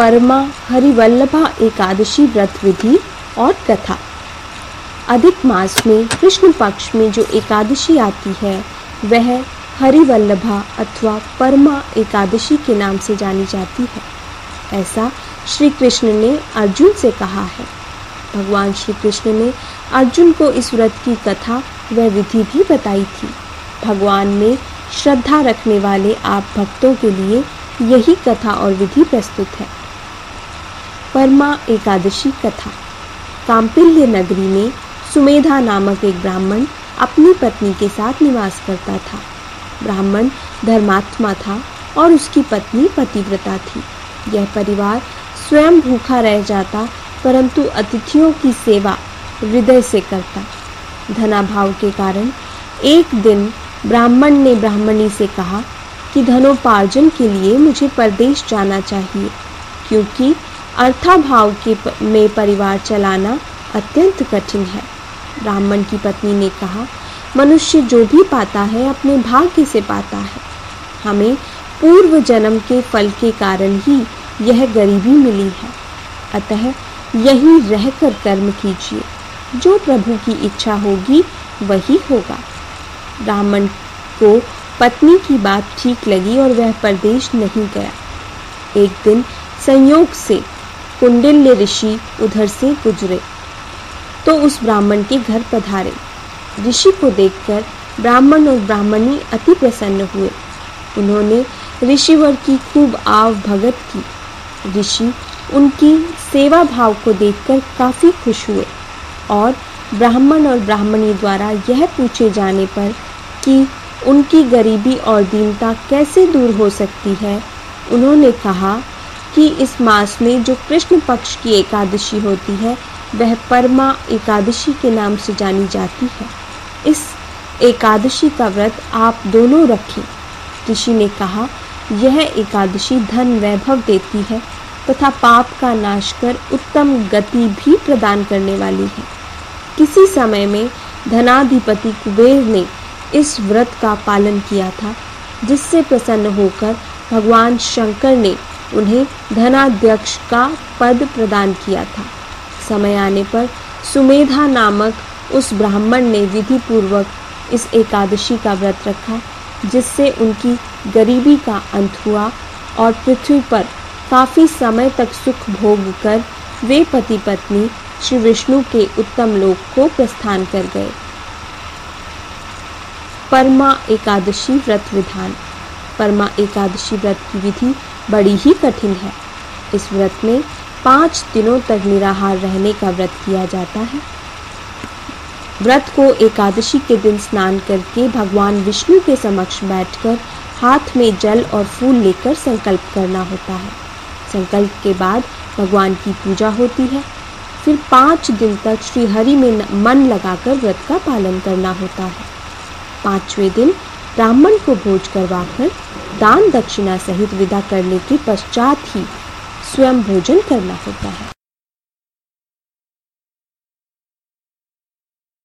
परमा, हरिवल्लभा, एकादशी व्रत विधि और कथा। अधिक मास में कृष्ण पक्ष में जो एकादशी आती है, वह हरिवल्लभा अथवा परमा एकादशी के नाम से जानी जाती है। ऐसा श्री कृष्ण ने अर्जुन से कहा है। भगवान श्री कृष्ण ने अर्जुन को इस व्रत की कथा व विधि भी बताई थी। भगवान में श्रद्धा रखने वाले आप भक्तों के लिए यही कथा और विधि प्रस्तुत है। परमा एकादशी कथा। काम्पिल्य नगरी में सुमेधा नामक एक ब्राह्मण अपनी पत्नी के साथ निवास करता था। ब्राह्मण धर्मात्मा था और उसकी पत्नी पतिव्रता थी। यह परिवार स्वयं भूखा रह जाता, परंतु अतिथियों की सेवा हृदय से करता। धनाभाव के कारण एक दिन ब्राह्मण ने ब्राह्मणी से कहा कि धनोपार्जन के लिए मुझे परदेश जाना चाहिए, क्योंकि अर्थाभाव के में परिवार चलाना अत्यंत कठिन है। ब्राह्मण की पत्नी ने कहा, मनुष्य जो भी पाता है, अपने भाग्य से पाता है। हमें पूर्व जन्म के फल के कारण ही यह गरीबी मिली है। अतः यहीं रहकर कर्म कीजिए। जो प्रभु की इच्छा होगी, वही होगा। ब्राह्मण को पत्नी की बात ठीक लगी और वह परदेश नहीं गया। एक दिन संयोग से कुंडिल्य ऋषि उधर से गुजरे तो उस ब्राह्मण के घर पधारे। ऋषि को देखकर ब्राह्मण और ब्राह्मणी अति प्रसन्न हुए। उन्होंने ऋषिवर की खूब आव भगत की। ऋषि उनकी सेवा भाव को देखकर काफ़ी खुश हुए और ब्राह्मण और ब्राह्मणी द्वारा यह पूछे जाने पर कि उनकी गरीबी और दीनता कैसे दूर हो सकती है, उन्होंने कहा कि इस मास में जो कृष्ण पक्ष की एकादशी होती है, वह परमा एकादशी के नाम से जानी जाती है। इस एकादशी का व्रत आप दोनों रखें। ऋषि ने कहा, यह एकादशी धन वैभव देती है तथा पाप का नाश कर उत्तम गति भी प्रदान करने वाली है। किसी समय में धनाधिपति कुबेर ने इस व्रत का पालन किया था, जिससे प्रसन्न होकर भगवान शंकर ने उन्हें धनाध्यक्ष का पद प्रदान किया था। समय आने पर सुमेधा नामक उस ब्राह्मण ने विधि पूर्वक इस एकादशी का व्रत रखा, जिससे उनकी गरीबी का अंत हुआ और पृथ्वी पर काफ़ी समय तक सुख भोग कर वे पति पत्नी श्री विष्णु के उत्तम लोक को प्रस्थान कर गए। परमा एकादशी व्रत विधान। परमा एकादशी व्रत की विधि बड़ी ही कठिन है। इस व्रत में पाँच दिनों तक निराहार रहने का व्रत किया जाता है। व्रत को एकादशी के दिन स्नान करके भगवान विष्णु के समक्ष बैठकर हाथ में जल और फूल लेकर संकल्प करना होता है। संकल्प के बाद भगवान की पूजा होती है। फिर पाँच दिन तक श्रीहरि में मन लगाकर व्रत का पालन करना होता है। पाँचवें दिन ब्राह्मण को भोज करवाकर दान दक्षिणा सहित विदा करने के पश्चात ही स्वयं भोजन करना होता है।